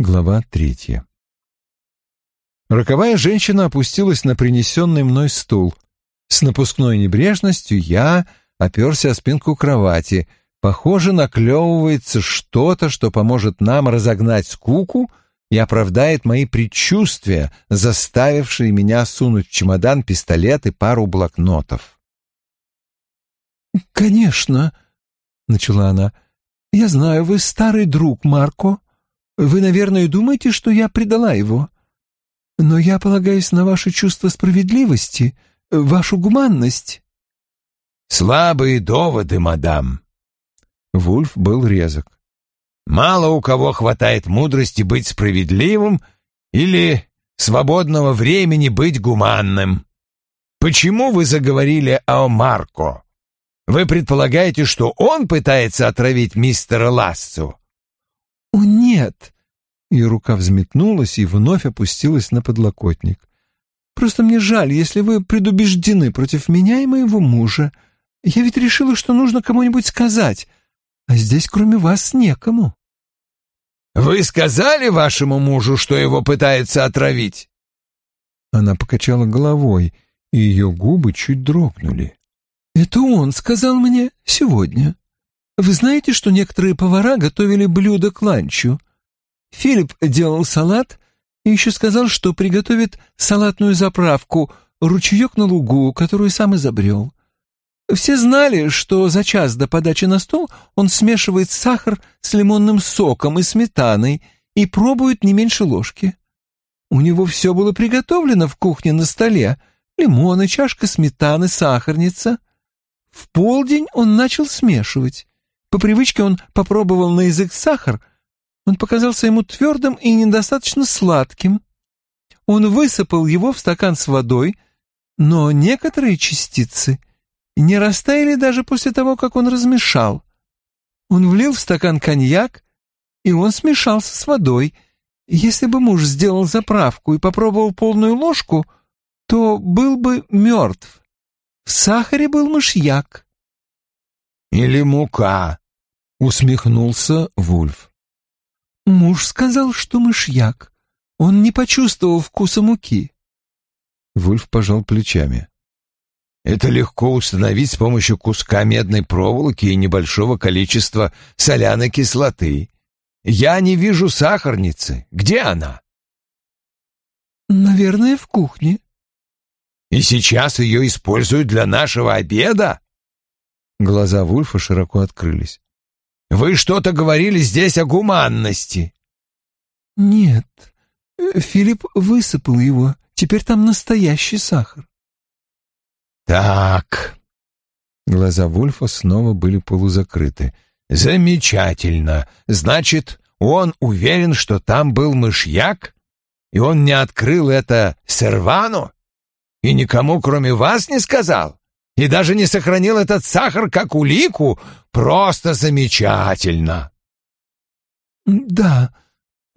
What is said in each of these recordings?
Глава третья. Роковая женщина опустилась на принесенный мной стул. С напускной небрежностью я оперся о спинку кровати. Похоже, наклевывается что-то, что поможет нам разогнать скуку и оправдает мои предчувствия, заставившие меня сунуть в чемодан пистолет и пару блокнотов. «Конечно», — начала она, — «я знаю, вы старый друг, Марко». Вы, наверное, думаете, что я предала его. Но я полагаюсь на ваше чувство справедливости, вашу гуманность». «Слабые доводы, мадам». Вульф был резок. «Мало у кого хватает мудрости быть справедливым или свободного времени быть гуманным. Почему вы заговорили о Марко? Вы предполагаете, что он пытается отравить мистера Лассу?» «О, нет!» Ее рука взметнулась и вновь опустилась на подлокотник. «Просто мне жаль, если вы предубеждены против меня и моего мужа. Я ведь решила, что нужно кому-нибудь сказать, а здесь кроме вас некому». «Вы сказали вашему мужу, что его пытаются отравить?» Она покачала головой, и ее губы чуть дрогнули. «Это он сказал мне сегодня. Вы знаете, что некоторые повара готовили блюдо к ланчу? Филипп делал салат и еще сказал, что приготовит салатную заправку «Ручеек на лугу», которую сам изобрел. Все знали, что за час до подачи на стол он смешивает сахар с лимонным соком и сметаной и пробует не меньше ложки. У него все было приготовлено в кухне на столе. Лимоны, чашка сметаны, сахарница. В полдень он начал смешивать. По привычке он попробовал на язык сахар. Он показался ему твердым и недостаточно сладким. Он высыпал его в стакан с водой, но некоторые частицы не растаяли даже после того, как он размешал. Он влил в стакан коньяк, и он смешался с водой. Если бы муж сделал заправку и попробовал полную ложку, то был бы мертв. В сахаре был мышьяк. Или мука, усмехнулся Вульф. Муж сказал, что мышьяк. Он не почувствовал вкуса муки. Вульф пожал плечами. Это легко установить с помощью куска медной проволоки и небольшого количества соляной кислоты. Я не вижу сахарницы. Где она? Наверное, в кухне. И сейчас ее используют для нашего обеда? Глаза Вульфа широко открылись. «Вы что-то говорили здесь о гуманности?» «Нет, Филипп высыпал его. Теперь там настоящий сахар». «Так...» Глаза Вульфа снова были полузакрыты. «Замечательно. Значит, он уверен, что там был мышьяк? И он не открыл это Сервану? И никому, кроме вас, не сказал?» И даже не сохранил этот сахар как улику, просто замечательно. Да,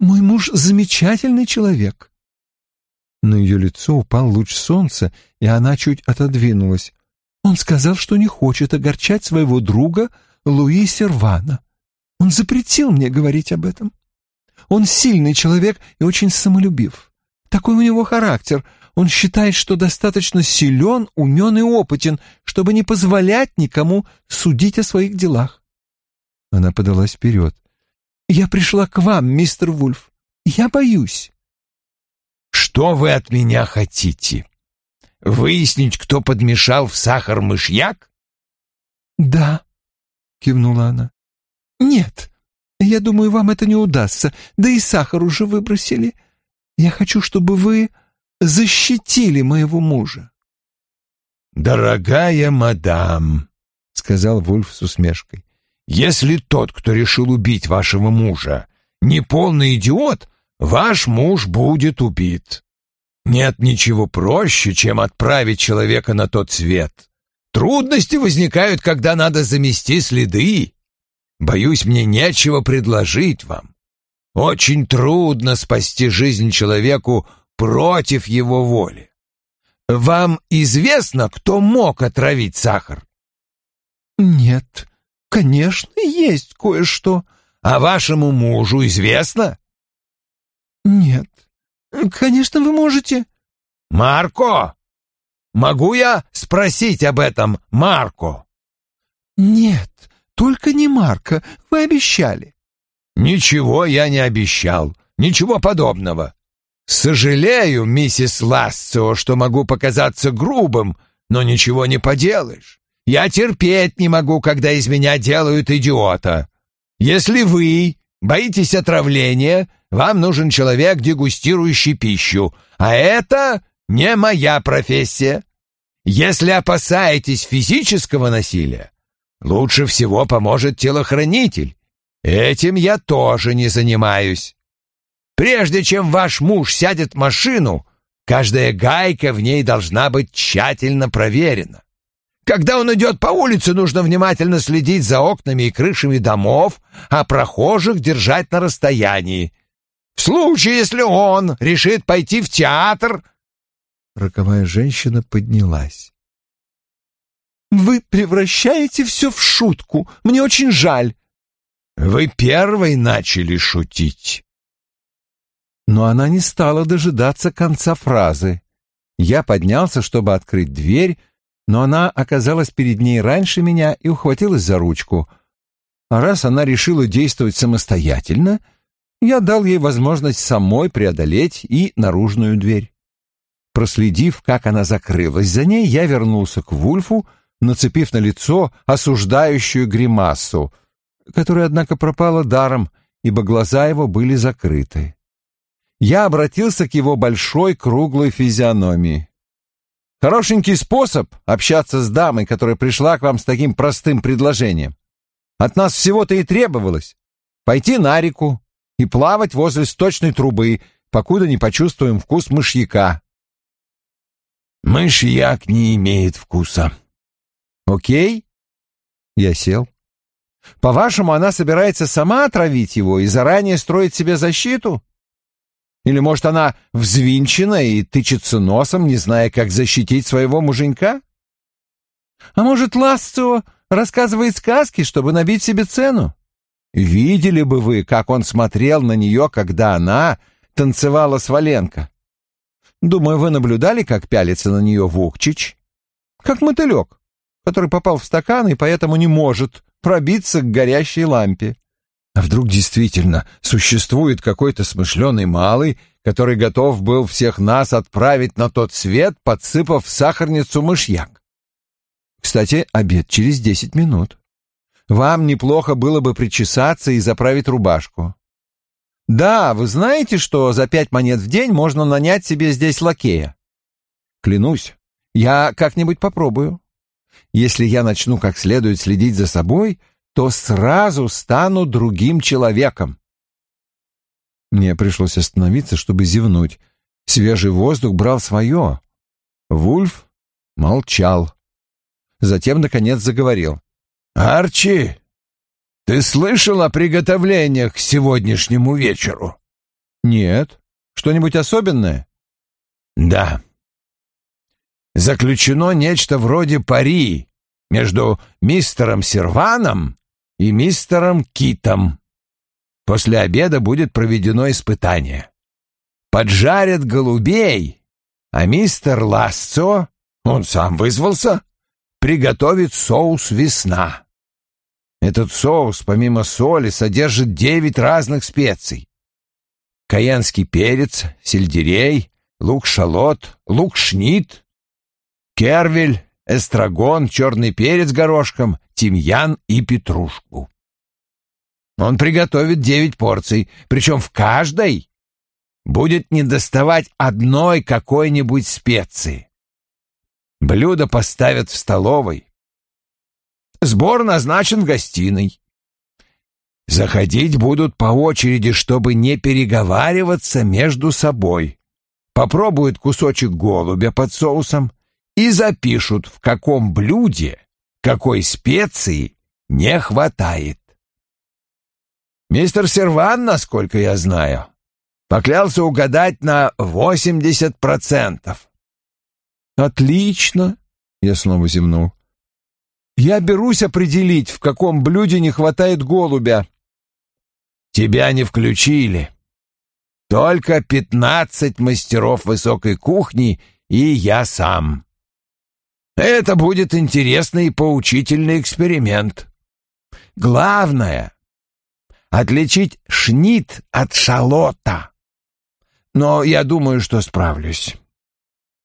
мой муж замечательный человек. На ее лицо упал луч солнца, и она чуть отодвинулась. Он сказал, что не хочет огорчать своего друга Луи Сервана. Он запретил мне говорить об этом. Он сильный человек и очень самолюбив. Такой у него характер — он считает, что достаточно силен, умен и опытен, чтобы не позволять никому судить о своих делах. Она подалась вперед. «Я пришла к вам, мистер Вульф. Я боюсь». «Что вы от меня хотите? Выяснить, кто подмешал в сахар мышьяк?» «Да», — кивнула она. «Нет, я думаю, вам это не удастся, да и сахар уже выбросили. Я хочу, чтобы вы защитили моего мужа. «Дорогая мадам», — сказал Вульф с усмешкой, — «если тот, кто решил убить вашего мужа, не полный идиот, ваш муж будет убит. Нет ничего проще, чем отправить человека на тот свет. Трудности возникают, когда надо замести следы. Боюсь, мне нечего предложить вам. Очень трудно спасти жизнь человеку, против его воли. Вам известно, кто мог отравить сахар? Нет, конечно, есть кое-что. А вашему мужу известно? Нет. Конечно, вы можете. Марко! Могу я спросить об этом Марко? Нет, только не Марко. Вы обещали. Ничего я не обещал. Ничего подобного. Сожалею, миссис Лассо, что могу показаться грубым, но ничего не поделаешь. Я терпеть не могу, когда из меня делают идиота. Если вы боитесь отравления, вам нужен человек, дегустирующий пищу, а это не моя профессия. Если опасаетесь физического насилия, лучше всего поможет телохранитель. Этим я тоже не занимаюсь. Прежде чем ваш муж сядет в машину, каждая гайка в ней должна быть тщательно проверена. Когда он идет по улице, нужно внимательно следить за окнами и крышами домов, а прохожих держать на расстоянии. В случае, если он решит пойти в театр, Роковая женщина поднялась. «Вы превращаете все в шутку. Мне очень жаль». «Вы первой начали шутить». Но она не стала дожидаться конца фразы. Я поднялся, чтобы открыть дверь, но она оказалась перед ней раньше меня и ухватилась за ручку. А раз она решила действовать самостоятельно, я дал ей возможность самой преодолеть и наружную дверь. Проследив, как она закрылась за ней, я вернулся к Вульфу, нацепив на лицо осуждающую гримасу, которая, однако, пропала даром, ибо глаза его были закрыты. Я обратился к его большой круглой физиономии. Хорошенький способ общаться с дамой, которая пришла к вам с таким простым предложением. От нас всего-то и требовалось пойти на реку и плавать возле сточной трубы, покуда не почувствуем вкус мышьяка. Мышьяк не имеет вкуса. Окей? Я сел. По-вашему, она собирается сама отравить его и заранее строить себе защиту? Или, может, она взвинчена и тычется носом, не зная, как защитить своего муженька? А может, Ласцо рассказывает сказки, чтобы набить себе цену? Видели бы вы, как он смотрел на нее, когда она танцевала с Валенко. Думаю, вы наблюдали, как пялится на нее Вукчич? Как мотылек, который попал в стакан и поэтому не может пробиться к горящей лампе. А вдруг действительно существует какой-то смышленый малый, который готов был всех нас отправить на тот свет, подсыпав в сахарницу мышьяк? Кстати, обед через десять минут. Вам неплохо было бы причесаться и заправить рубашку. Да, вы знаете, что за пять монет в день можно нанять себе здесь лакея? Клянусь, я как-нибудь попробую. Если я начну как следует следить за собой, то сразу стану другим человеком. Мне пришлось остановиться, чтобы зевнуть. Свежий воздух брал свое. Вульф молчал. Затем, наконец, заговорил. «Арчи, ты слышал о приготовлениях к сегодняшнему вечеру? Нет. Что-нибудь особенное? Да. Заключено нечто вроде пари между мистером Серваном и мистером Китом. После обеда будет проведено испытание. Поджарят голубей, а мистер Ласцо, он сам вызвался, приготовит соус «Весна». Этот соус, помимо соли, содержит девять разных специй. Каянский перец, сельдерей, лук-шалот, лук-шнит, кервель, эстрагон, черный перец горошком, тимьян и петрушку. Он приготовит девять порций, причем в каждой будет недоставать одной какой-нибудь специи. Блюдо поставят в столовой, Сбор назначен в гостиной. Заходить будут по очереди, чтобы не переговариваться между собой. Попробуют кусочек голубя под соусом и запишут, в каком блюде какой специи не хватает. Мистер Серван, насколько я знаю, поклялся угадать на восемьдесят процентов. «Отлично!» — я снова зевнул. Я берусь определить, в каком блюде не хватает голубя. Тебя не включили. Только пятнадцать мастеров высокой кухни и я сам. Это будет интересный и поучительный эксперимент. Главное — отличить шнит от шалота. Но я думаю, что справлюсь.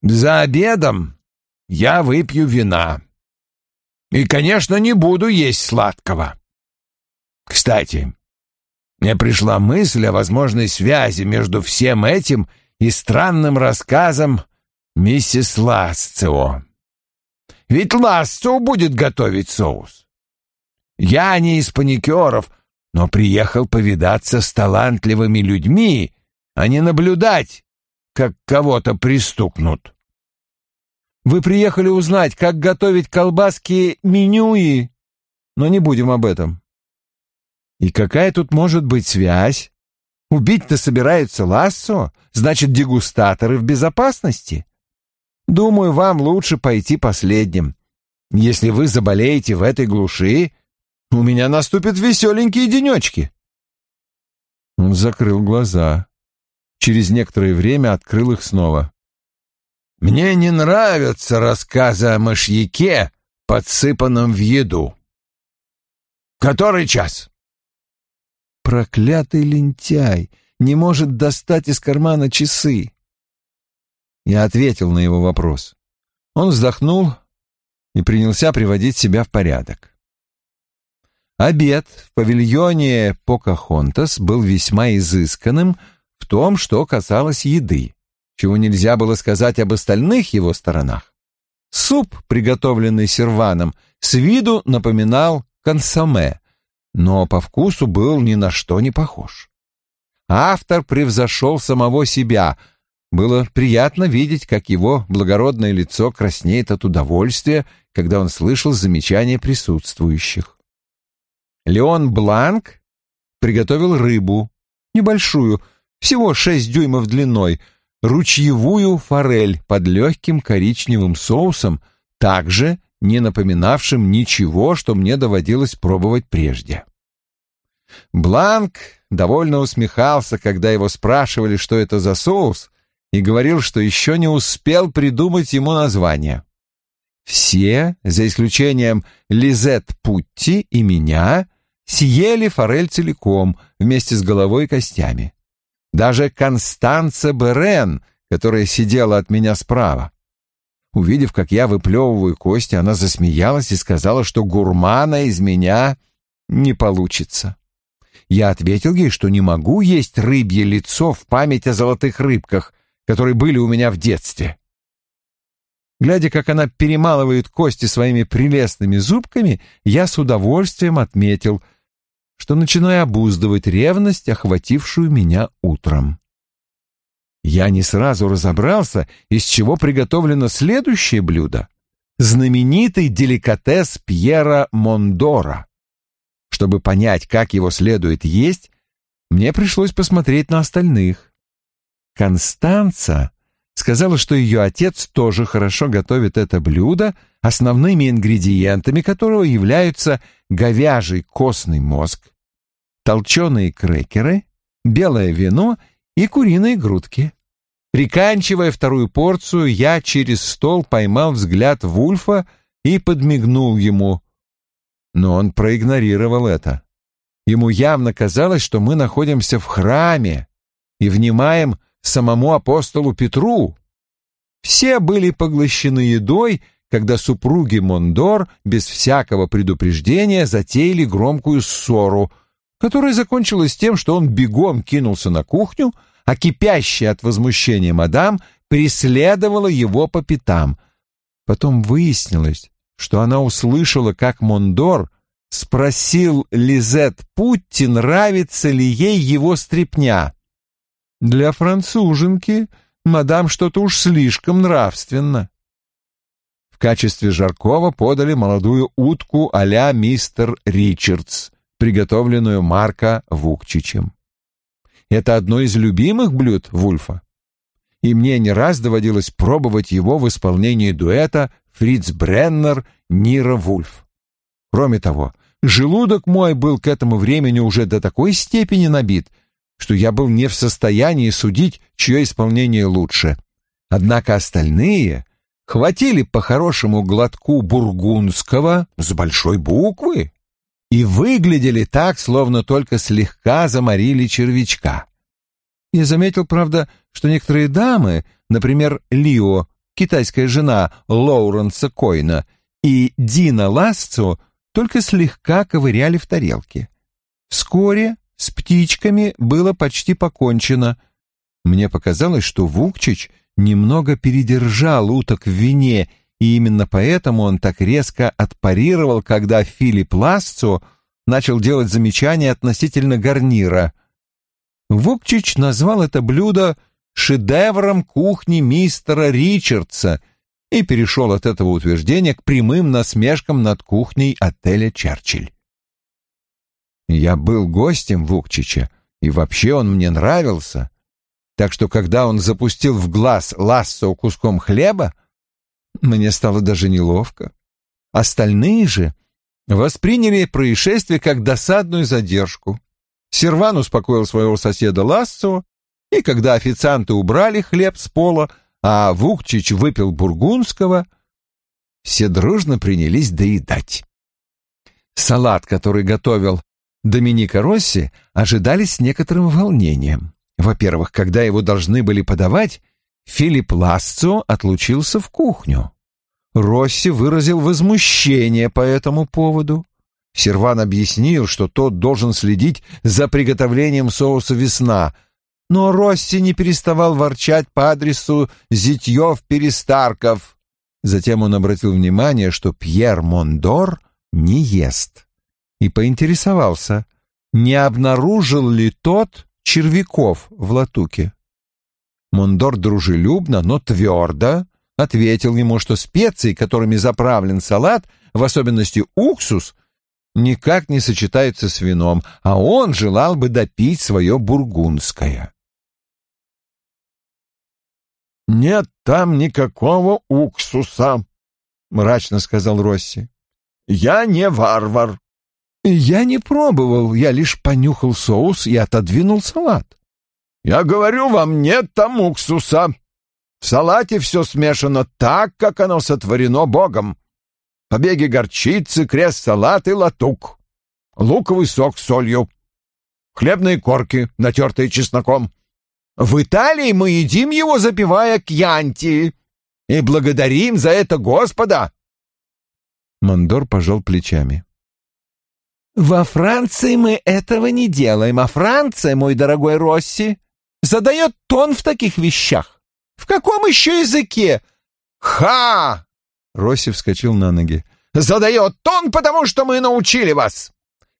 За обедом я выпью вина. И, конечно, не буду есть сладкого. Кстати, мне пришла мысль о возможной связи между всем этим и странным рассказом миссис Ласцио. Ведь Ласцио будет готовить соус. Я не из паникеров, но приехал повидаться с талантливыми людьми, а не наблюдать, как кого-то пристукнут. Вы приехали узнать, как готовить колбаски менюи, но не будем об этом. И какая тут может быть связь? Убить-то собираются Лассо, значит, дегустаторы в безопасности. Думаю, вам лучше пойти последним. Если вы заболеете в этой глуши, у меня наступят веселенькие денечки. Он закрыл глаза. Через некоторое время открыл их снова. «Мне не нравятся рассказы о мышьяке, подсыпанном в еду. Который час?» Проклятый лентяй не может достать из кармана часы. Я ответил на его вопрос. Он вздохнул и принялся приводить себя в порядок. Обед в павильоне Покахонтас был весьма изысканным в том, что касалось еды, чего нельзя было сказать об остальных его сторонах. Суп, приготовленный серваном, с виду напоминал консоме, но по вкусу был ни на что не похож. Автор превзошел самого себя. Было приятно видеть, как его благородное лицо краснеет от удовольствия, когда он слышал замечания присутствующих. Леон Бланк приготовил рыбу, небольшую, всего шесть дюймов длиной, ручьевую форель под легким коричневым соусом, также не напоминавшим ничего, что мне доводилось пробовать прежде. Бланк довольно усмехался, когда его спрашивали, что это за соус, и говорил, что еще не успел придумать ему название. Все, за исключением Лизет Путти и меня, съели форель целиком, вместе с головой и костями. Даже Констанца Берен, которая сидела от меня справа. Увидев, как я выплевываю кости, она засмеялась и сказала, что гурмана из меня не получится. Я ответил ей, что не могу есть рыбье лицо в память о золотых рыбках, которые были у меня в детстве. Глядя, как она перемалывает кости своими прелестными зубками, я с удовольствием отметил, что начинаю обуздывать ревность, охватившую меня утром. Я не сразу разобрался, из чего приготовлено следующее блюдо — знаменитый деликатес Пьера Мондора. Чтобы понять, как его следует есть, мне пришлось посмотреть на остальных. Констанца сказала, что ее отец тоже хорошо готовит это блюдо, основными ингредиентами которого являются говяжий костный мозг, толченые крекеры, белое вино и куриные грудки. Приканчивая вторую порцию, я через стол поймал взгляд Вульфа и подмигнул ему. Но он проигнорировал это. Ему явно казалось, что мы находимся в храме и внимаем самому апостолу Петру. Все были поглощены едой, когда супруги Мондор без всякого предупреждения затеяли громкую ссору, которая закончилась тем, что он бегом кинулся на кухню, а кипящая от возмущения мадам преследовала его по пятам. Потом выяснилось, что она услышала, как Мондор спросил Лизет Путти, нравится ли ей его стряпня. Для француженки мадам что-то уж слишком нравственно. В качестве жаркого подали молодую утку а-ля мистер Ричардс, приготовленную Марка Вукчичем. Это одно из любимых блюд Вульфа. И мне не раз доводилось пробовать его в исполнении дуэта Фриц Бреннер Нира Вульф. Кроме того, желудок мой был к этому времени уже до такой степени набит, что я был не в состоянии судить, чье исполнение лучше. Однако остальные хватили по хорошему глотку бургундского с большой буквы и выглядели так, словно только слегка заморили червячка. Я заметил, правда, что некоторые дамы, например, Лио, китайская жена Лоуренса Койна, и Дина Ласцо только слегка ковыряли в тарелке. Вскоре с птичками было почти покончено. Мне показалось, что Вукчич немного передержал уток в вине, и именно поэтому он так резко отпарировал, когда Филипп Ласцо начал делать замечания относительно гарнира. Вукчич назвал это блюдо шедевром кухни мистера Ричардса и перешел от этого утверждения к прямым насмешкам над кухней отеля «Черчилль». Я был гостем Вукчича, и вообще он мне нравился, так что когда он запустил в глаз лассо куском хлеба, мне стало даже неловко. Остальные же восприняли происшествие как досадную задержку. Серван успокоил своего соседа Лассо, и когда официанты убрали хлеб с пола, а Вукчич выпил бургундского, все дружно принялись доедать. Салат, который готовил Доминика Росси, ожидали с некоторым волнением. Во-первых, когда его должны были подавать, Филипп Ласцо отлучился в кухню. Росси выразил возмущение по этому поводу. Серван объяснил, что тот должен следить за приготовлением соуса «Весна», но Росси не переставал ворчать по адресу Зитьев-Перестарков. Затем он обратил внимание, что Пьер Мондор не ест, и поинтересовался, не обнаружил ли тот червяков в латуке. Мондор дружелюбно, но твердо ответил ему, что специи, которыми заправлен салат, в особенности уксус, никак не сочетаются с вином, а он желал бы допить свое бургундское. «Нет там никакого уксуса», — мрачно сказал Росси. «Я не варвар». «Я не пробовал, я лишь понюхал соус и отодвинул салат». «Я говорю вам, нет там уксуса. В салате все смешано так, как оно сотворено Богом. Побеги горчицы, крест салат и латук. Луковый сок с солью. Хлебные корки, натертые чесноком. В Италии мы едим его, запивая кьянти, и благодарим за это Господа. Мандор пожал плечами. Во Франции мы этого не делаем, а Франция, мой дорогой Росси, задает тон в таких вещах. В каком еще языке? Ха! Росси вскочил на ноги. Задает тон, потому что мы научили вас.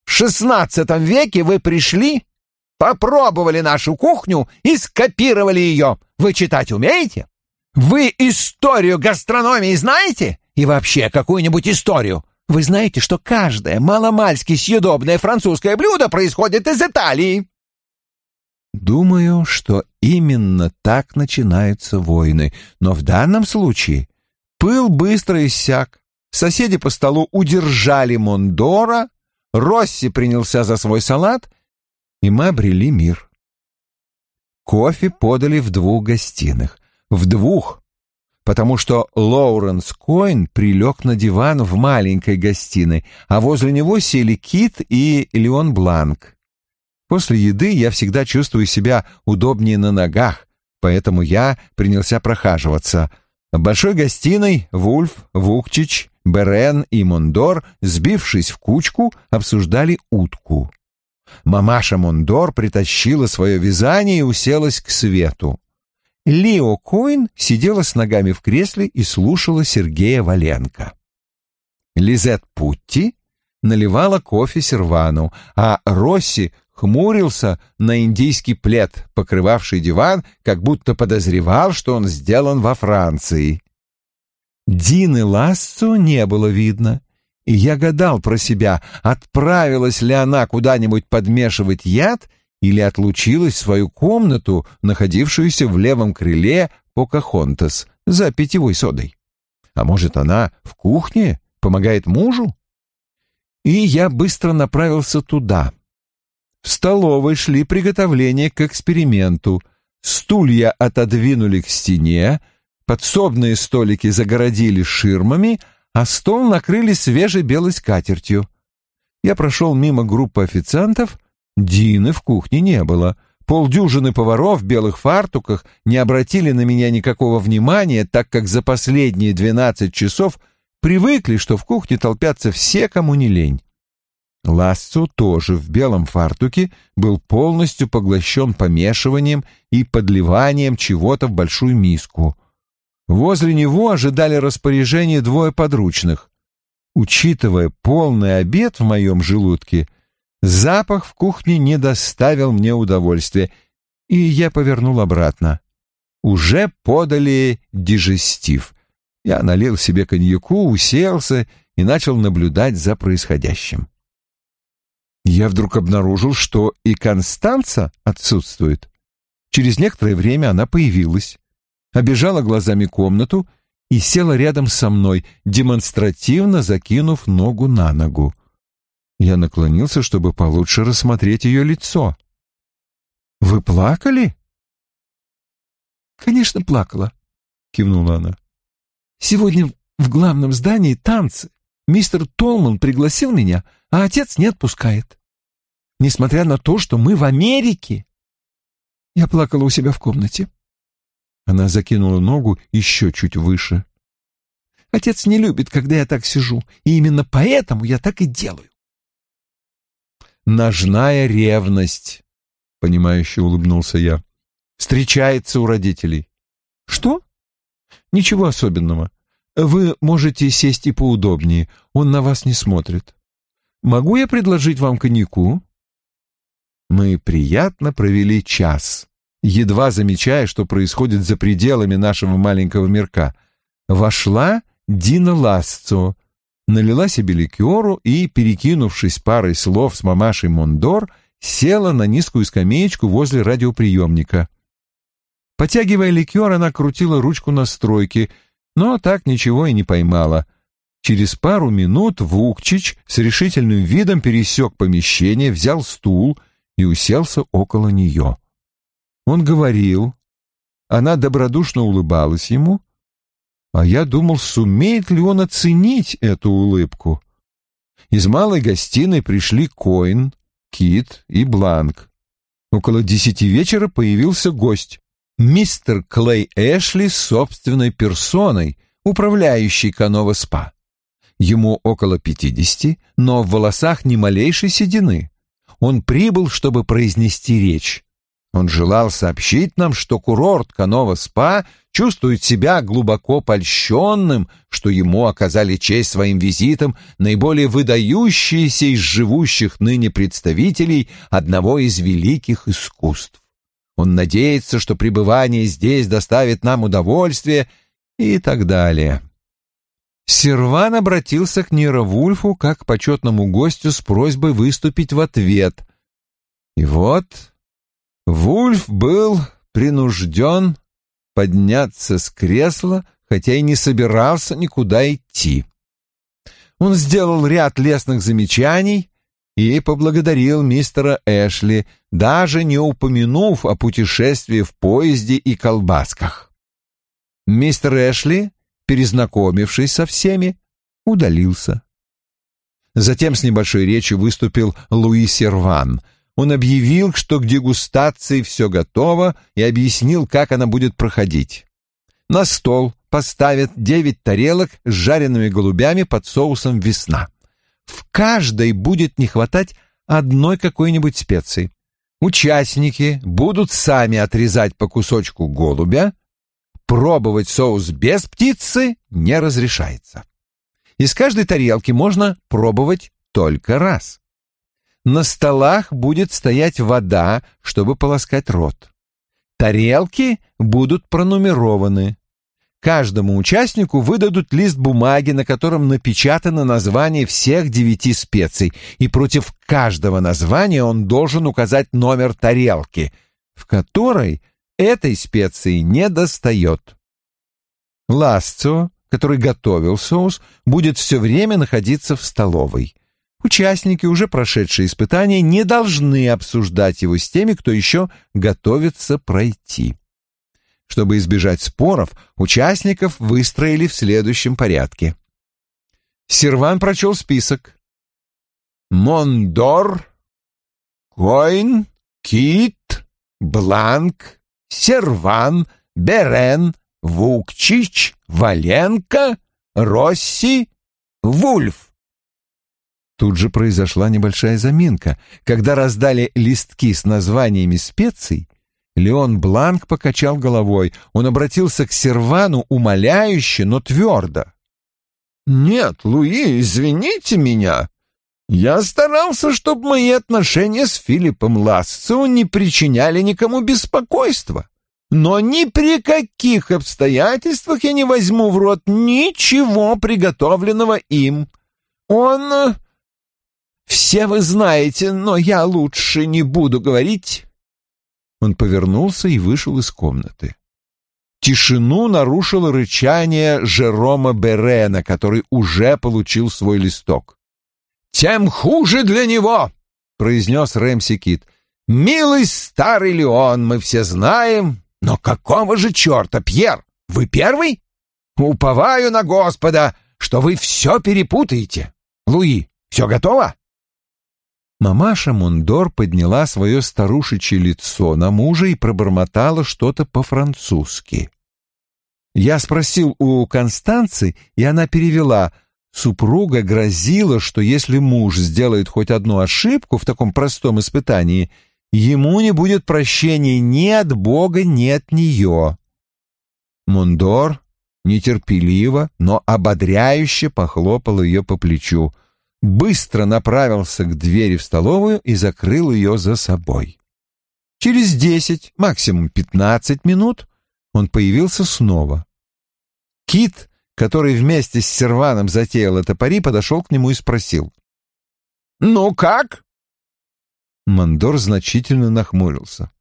В шестнадцатом веке вы пришли попробовали нашу кухню и скопировали ее. Вы читать умеете? Вы историю гастрономии знаете? И вообще какую-нибудь историю? Вы знаете, что каждое маломальски съедобное французское блюдо происходит из Италии? Думаю, что именно так начинаются войны, но в данном случае пыл быстро иссяк. Соседи по столу удержали Мондора, Росси принялся за свой салат, и мы обрели мир. Кофе подали в двух гостиных. В двух, потому что Лоуренс Койн прилег на диван в маленькой гостиной, а возле него сели Кит и Леон Бланк. После еды я всегда чувствую себя удобнее на ногах, поэтому я принялся прохаживаться. В большой гостиной Вульф, Вукчич, Берен и Мондор, сбившись в кучку, обсуждали утку. Мамаша Мондор притащила свое вязание и уселась к свету. Лио Коин сидела с ногами в кресле и слушала Сергея Валенко. Лизет Путти наливала кофе сервану, а Росси хмурился на индийский плед, покрывавший диван, как будто подозревал, что он сделан во Франции. Дины Лассо не было видно и я гадал про себя, отправилась ли она куда-нибудь подмешивать яд или отлучилась в свою комнату, находившуюся в левом крыле Покахонтас, за питьевой содой. А может, она в кухне помогает мужу? И я быстро направился туда. В столовой шли приготовления к эксперименту. Стулья отодвинули к стене, подсобные столики загородили ширмами, а стол накрыли свежей белой скатертью. Я прошел мимо группы официантов, Дины в кухне не было. Полдюжины поваров в белых фартуках не обратили на меня никакого внимания, так как за последние двенадцать часов привыкли, что в кухне толпятся все, кому не лень. Лассо тоже в белом фартуке был полностью поглощен помешиванием и подливанием чего-то в большую миску. Возле него ожидали распоряжения двое подручных. Учитывая полный обед в моем желудке, запах в кухне не доставил мне удовольствия, и я повернул обратно. Уже подали дежестив. Я налил себе коньяку, уселся и начал наблюдать за происходящим. Я вдруг обнаружил, что и Констанца отсутствует. Через некоторое время она появилась обежала глазами комнату и села рядом со мной, демонстративно закинув ногу на ногу. Я наклонился, чтобы получше рассмотреть ее лицо. «Вы плакали?» «Конечно, плакала», — кивнула она. «Сегодня в главном здании танцы. Мистер Толман пригласил меня, а отец не отпускает. Несмотря на то, что мы в Америке. Я плакала у себя в комнате. Она закинула ногу еще чуть выше. Отец не любит, когда я так сижу, и именно поэтому я так и делаю. Ножная ревность, понимающе улыбнулся я. Встречается у родителей. Что? Ничего особенного. Вы можете сесть и поудобнее, он на вас не смотрит. Могу я предложить вам коньяку? Мы приятно провели час едва замечая, что происходит за пределами нашего маленького мирка, вошла Дина Ласцо, налила себе ликеру и, перекинувшись парой слов с мамашей Мондор, села на низкую скамеечку возле радиоприемника. Потягивая ликер, она крутила ручку настройки, но так ничего и не поймала. Через пару минут Вукчич с решительным видом пересек помещение, взял стул и уселся около нее. Он говорил, она добродушно улыбалась ему, а я думал, сумеет ли он оценить эту улыбку. Из малой гостиной пришли Коин, Кит и Бланк. Около десяти вечера появился гость, мистер Клей Эшли собственной персоной, управляющий Канова СПА. Ему около пятидесяти, но в волосах ни малейшей седины. Он прибыл, чтобы произнести речь. Он желал сообщить нам, что курорт Канова-СПА чувствует себя глубоко польщенным, что ему оказали честь своим визитом наиболее выдающиеся из живущих ныне представителей одного из великих искусств. Он надеется, что пребывание здесь доставит нам удовольствие и так далее. Серван обратился к Ниро Вульфу как к почетному гостю с просьбой выступить в ответ. И вот Вульф был принужден подняться с кресла, хотя и не собирался никуда идти. Он сделал ряд лестных замечаний и поблагодарил мистера Эшли, даже не упомянув о путешествии в поезде и колбасках. Мистер Эшли, перезнакомившись со всеми, удалился. Затем с небольшой речью выступил Луи Серван — он объявил, что к дегустации все готово, и объяснил, как она будет проходить. На стол поставят девять тарелок с жареными голубями под соусом «Весна». В каждой будет не хватать одной какой-нибудь специи. Участники будут сами отрезать по кусочку голубя. Пробовать соус без птицы не разрешается. Из каждой тарелки можно пробовать только раз. На столах будет стоять вода, чтобы полоскать рот. Тарелки будут пронумерованы. Каждому участнику выдадут лист бумаги, на котором напечатано название всех девяти специй, и против каждого названия он должен указать номер тарелки, в которой этой специи не достает. Ласцо, который готовил соус, будет все время находиться в столовой. Участники, уже прошедшие испытания, не должны обсуждать его с теми, кто еще готовится пройти. Чтобы избежать споров, участников выстроили в следующем порядке. Серван прочел список. Мондор, Койн, Кит, Бланк, Серван, Берен, Вукчич, Валенко, Росси, Вульф. Тут же произошла небольшая заминка. Когда раздали листки с названиями специй, Леон Бланк покачал головой. Он обратился к Сервану умоляюще, но твердо. «Нет, Луи, извините меня. Я старался, чтобы мои отношения с Филиппом Ласцевым не причиняли никому беспокойства. Но ни при каких обстоятельствах я не возьму в рот ничего приготовленного им. Он все вы знаете, но я лучше не буду говорить. Он повернулся и вышел из комнаты. Тишину нарушило рычание Жерома Берена, который уже получил свой листок. «Тем хуже для него!» — произнес Рэмси Кит. «Милый старый Леон, мы все знаем, но какого же черта, Пьер, вы первый? Уповаю на Господа, что вы все перепутаете. Луи, все готово?» Мамаша Мундор подняла свое старушечье лицо на мужа и пробормотала что-то по-французски. Я спросил у Констанции, и она перевела. Супруга грозила, что если муж сделает хоть одну ошибку в таком простом испытании, ему не будет прощения ни от Бога, ни от нее. Мундор нетерпеливо, но ободряюще похлопал ее по плечу — быстро направился к двери в столовую и закрыл ее за собой. Через десять, максимум пятнадцать минут он появился снова. Кит, который вместе с Серваном затеял это пари, подошел к нему и спросил. «Ну как?» Мандор значительно нахмурился.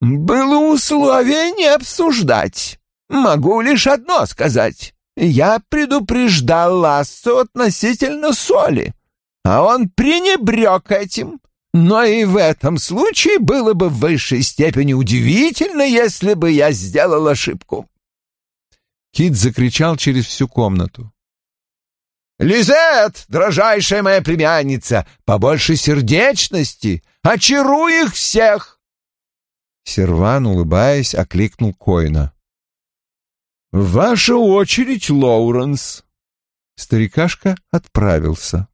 «Было условие не обсуждать. Могу лишь одно сказать. Я предупреждал Лассу относительно соли, а он пренебрег этим. Но и в этом случае было бы в высшей степени удивительно, если бы я сделал ошибку. Кит закричал через всю комнату. «Лизет, дрожайшая моя племянница, побольше сердечности, очаруй их всех!» Серван, улыбаясь, окликнул Коина. «Ваша очередь, Лоуренс!» Старикашка отправился.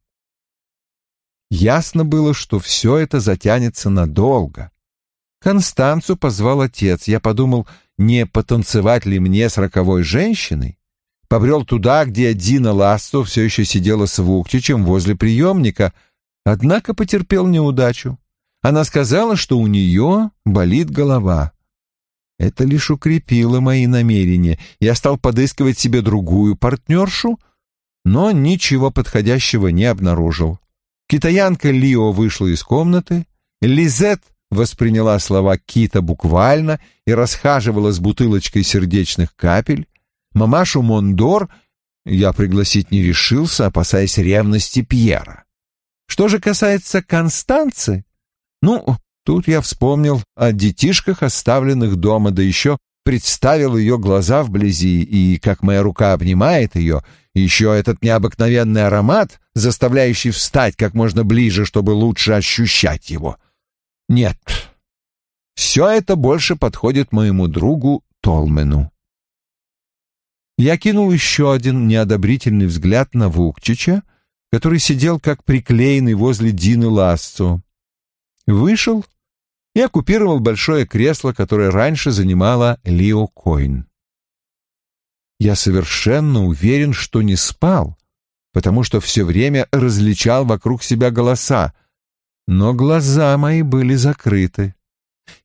Ясно было, что все это затянется надолго. Констанцу позвал отец. Я подумал, не потанцевать ли мне с роковой женщиной? Побрел туда, где Дина Ласто все еще сидела с Вуктичем возле приемника, однако потерпел неудачу. Она сказала, что у нее болит голова. Это лишь укрепило мои намерения. Я стал подыскивать себе другую партнершу, но ничего подходящего не обнаружил. Китаянка Лио вышла из комнаты, Лизет восприняла слова Кита буквально и расхаживала с бутылочкой сердечных капель. Мамашу Мондор я пригласить не решился, опасаясь ревности Пьера. Что же касается Констанции, ну, Тут я вспомнил о детишках, оставленных дома, да еще представил ее глаза вблизи, и как моя рука обнимает ее, еще этот необыкновенный аромат, заставляющий встать как можно ближе, чтобы лучше ощущать его. Нет, все это больше подходит моему другу Толмену. Я кинул еще один неодобрительный взгляд на Вукчича, который сидел как приклеенный возле Дины Ласцо. Вышел и оккупировал большое кресло, которое раньше занимала Лио Койн. Я совершенно уверен, что не спал, потому что все время различал вокруг себя голоса, но глаза мои были закрыты.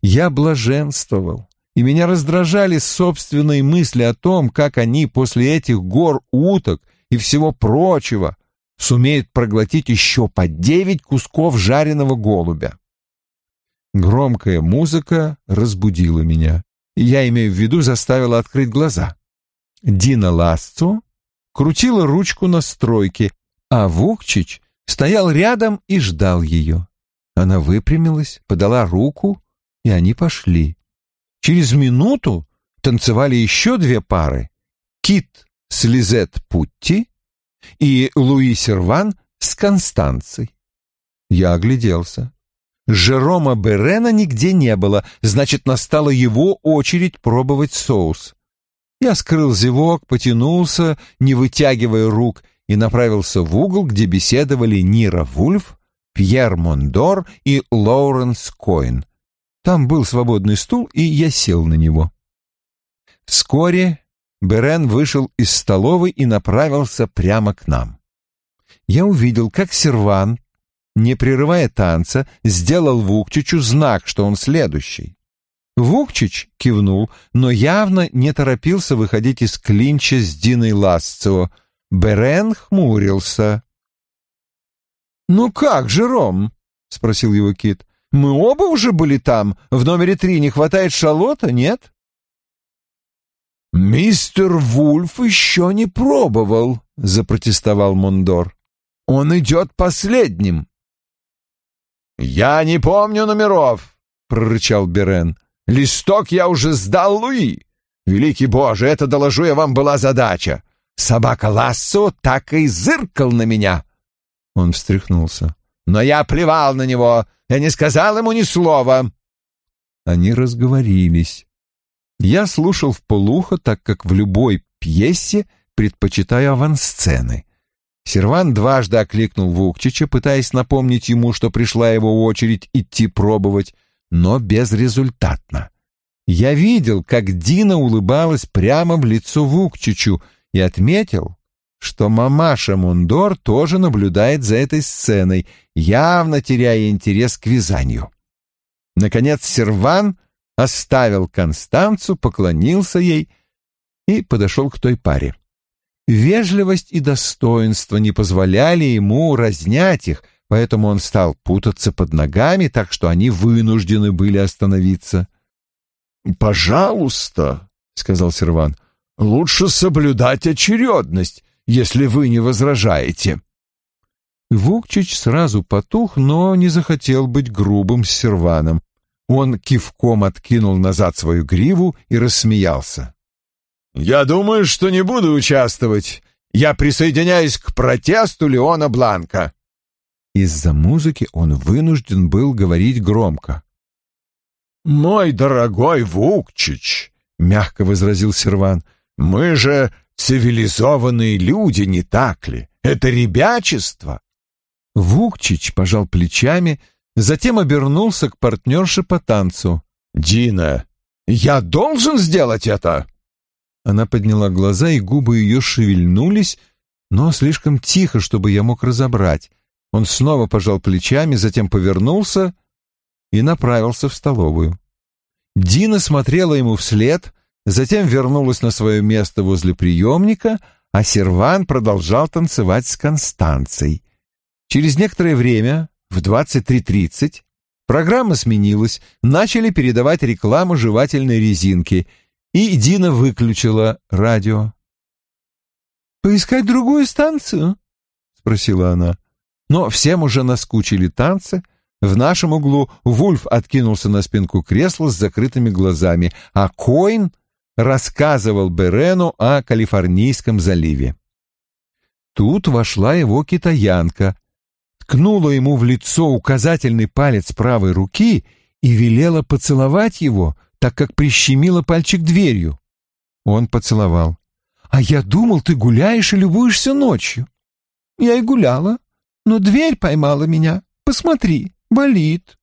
Я блаженствовал, и меня раздражали собственные мысли о том, как они после этих гор уток и всего прочего сумеют проглотить еще по девять кусков жареного голубя. Громкая музыка разбудила меня. Я имею в виду, заставила открыть глаза. Дина Ласцо крутила ручку настройки, а Вукчич стоял рядом и ждал ее. Она выпрямилась, подала руку, и они пошли. Через минуту танцевали еще две пары — Кит с Лизет Путти и Луи Серван с Констанцией. Я огляделся. Жерома Берена нигде не было, значит, настала его очередь пробовать соус. Я скрыл зевок, потянулся, не вытягивая рук, и направился в угол, где беседовали Нира Вульф, Пьер Мондор и Лоуренс Коин. Там был свободный стул, и я сел на него. Вскоре Берен вышел из столовой и направился прямо к нам. Я увидел, как Серван, не прерывая танца, сделал Вукчичу знак, что он следующий. Вукчич кивнул, но явно не торопился выходить из клинча с Диной Ласцево. Берен хмурился. «Ну как же, Ром?» — спросил его Кит. «Мы оба уже были там. В номере три не хватает шалота, нет?» «Мистер Вульф еще не пробовал», — запротестовал Мондор. «Он идет последним». «Я не помню номеров», — прорычал Берен. Листок я уже сдал Луи. Великий Боже, это, доложу я вам, была задача. Собака Лассо так и зыркал на меня. Он встряхнулся. Но я плевал на него, я не сказал ему ни слова. Они разговорились. Я слушал в полухо, так как в любой пьесе предпочитаю авансцены. Серван дважды окликнул Вукчича, пытаясь напомнить ему, что пришла его очередь идти пробовать, но безрезультатно. Я видел, как Дина улыбалась прямо в лицо Вукчичу и отметил, что мамаша Мундор тоже наблюдает за этой сценой, явно теряя интерес к вязанию. Наконец Серван оставил Констанцу, поклонился ей и подошел к той паре. Вежливость и достоинство не позволяли ему разнять их — поэтому он стал путаться под ногами, так что они вынуждены были остановиться. «Пожалуйста», — сказал Серван, — «лучше соблюдать очередность, если вы не возражаете». Вукчич сразу потух, но не захотел быть грубым с Серваном. Он кивком откинул назад свою гриву и рассмеялся. «Я думаю, что не буду участвовать. Я присоединяюсь к протесту Леона Бланка. Из-за музыки он вынужден был говорить громко. «Мой дорогой Вукчич», — мягко возразил Серван, — «мы же цивилизованные люди, не так ли? Это ребячество». Вукчич пожал плечами, затем обернулся к партнерше по танцу. «Дина, я должен сделать это?» Она подняла глаза, и губы ее шевельнулись, но слишком тихо, чтобы я мог разобрать. Он снова пожал плечами, затем повернулся и направился в столовую. Дина смотрела ему вслед, затем вернулась на свое место возле приемника, а Серван продолжал танцевать с Констанцией. Через некоторое время, в 23.30, программа сменилась, начали передавать рекламу жевательной резинки, и Дина выключила радио. «Поискать другую станцию?» — спросила она. Но всем уже наскучили танцы. В нашем углу Вульф откинулся на спинку кресла с закрытыми глазами, а Коин рассказывал Берену о Калифорнийском заливе. Тут вошла его китаянка, ткнула ему в лицо указательный палец правой руки и велела поцеловать его, так как прищемила пальчик дверью. Он поцеловал. «А я думал, ты гуляешь и любуешься ночью». «Я и гуляла», но дверь поймала меня. Посмотри, болит.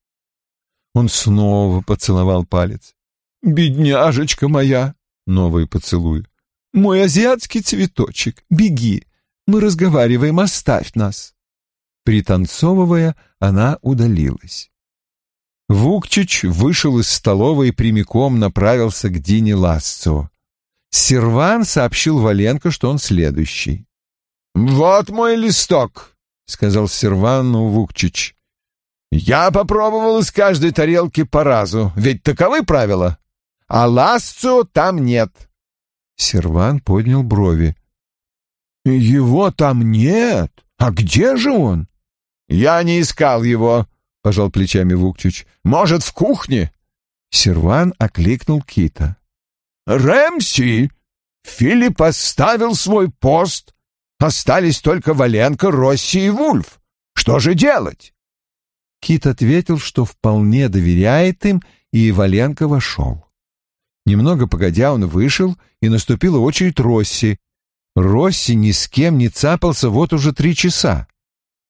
Он снова поцеловал палец. «Бедняжечка моя!» — новый поцелуй. «Мой азиатский цветочек, беги! Мы разговариваем, оставь нас!» Пританцовывая, она удалилась. Вукчич вышел из столовой и прямиком направился к Дине Ласцо. Серван сообщил Валенко, что он следующий. «Вот мой листок!» — сказал Сервану Вукчич. «Я попробовал из каждой тарелки по разу, ведь таковы правила. А ласцу там нет». Серван поднял брови. «Его там нет? А где же он?» «Я не искал его», — пожал плечами Вукчич. «Может, в кухне?» Серван окликнул Кита. «Рэмси! Филипп оставил свой пост. Остались только Валенко, Росси и Вульф. Что же делать?» Кит ответил, что вполне доверяет им, и Валенко вошел. Немного погодя он вышел, и наступила очередь Росси. Росси ни с кем не цапался вот уже три часа.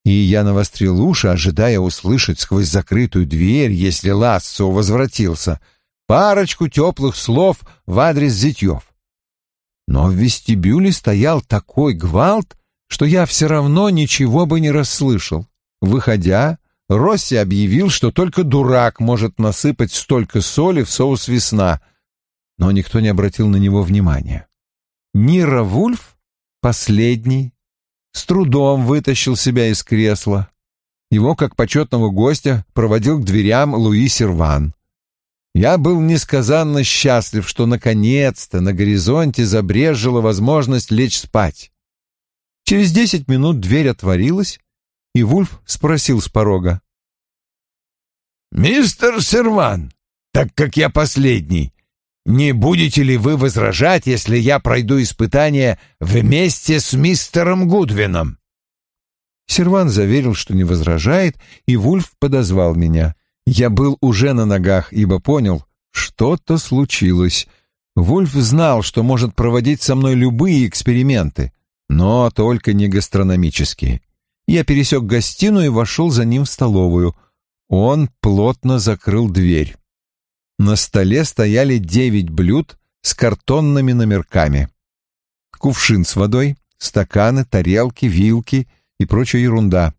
И я навострил уши, ожидая услышать сквозь закрытую дверь, если Лассо возвратился, парочку теплых слов в адрес зятьев. Но в вестибюле стоял такой гвалт, что я все равно ничего бы не расслышал. Выходя, Росси объявил, что только дурак может насыпать столько соли в соус весна, но никто не обратил на него внимания. Нира Вульф, последний, с трудом вытащил себя из кресла. Его, как почетного гостя, проводил к дверям Луи Серван. Я был несказанно счастлив, что наконец-то на горизонте забрежила возможность лечь спать. Через десять минут дверь отворилась, и Вульф спросил с порога. «Мистер Серван, так как я последний, не будете ли вы возражать, если я пройду испытание вместе с мистером Гудвином?» Серван заверил, что не возражает, и Вульф подозвал меня. Я был уже на ногах, ибо понял, что-то случилось. Вульф знал, что может проводить со мной любые эксперименты, но только не гастрономические. Я пересек гостиную и вошел за ним в столовую. Он плотно закрыл дверь. На столе стояли девять блюд с картонными номерками. Кувшин с водой, стаканы, тарелки, вилки и прочая ерунда.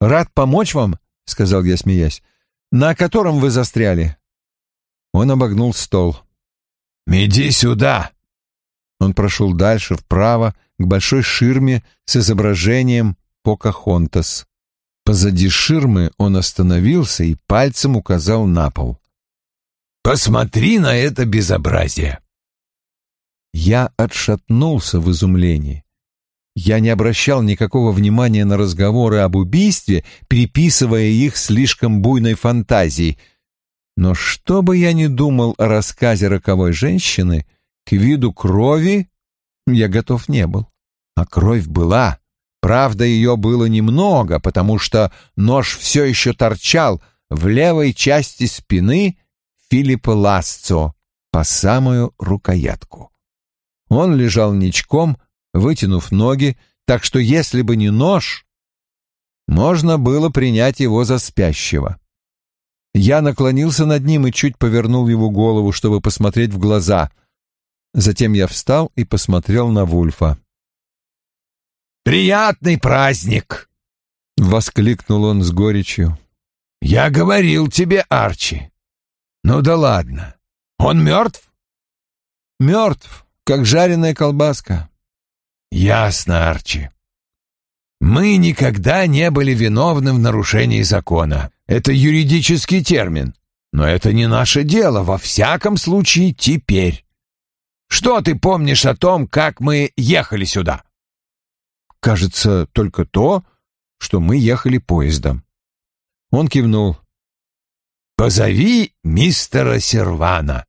«Рад помочь вам», — сказал я, смеясь. «На котором вы застряли?» Он обогнул стол. «Иди сюда!» Он прошел дальше, вправо, к большой ширме с изображением Покахонтас. Позади ширмы он остановился и пальцем указал на пол. Посмотри на это безобразие!» Я отшатнулся в изумлении. Я не обращал никакого внимания на разговоры об убийстве, приписывая их слишком буйной фантазии. Но что бы я ни думал о рассказе роковой женщины, к виду крови я готов не был. А кровь была. Правда, ее было немного, потому что нож все еще торчал в левой части спины Филиппа Ласцо по самую рукоятку. Он лежал ничком, вытянув ноги, так что если бы не нож, можно было принять его за спящего. Я наклонился над ним и чуть повернул его голову, чтобы посмотреть в глаза. Затем я встал и посмотрел на Вульфа. «Приятный праздник!» — воскликнул он с горечью. «Я говорил тебе, Арчи, ну да ладно. Он мертв? Мертв, как жареная колбаска. Ясно, Арчи. Мы никогда не были виновны в нарушении закона. Это юридический термин. Но это не наше дело, во всяком случае, теперь. Что ты помнишь о том, как мы ехали сюда? Кажется, только то, что мы ехали поездом. Он кивнул. Позови мистера Сервана.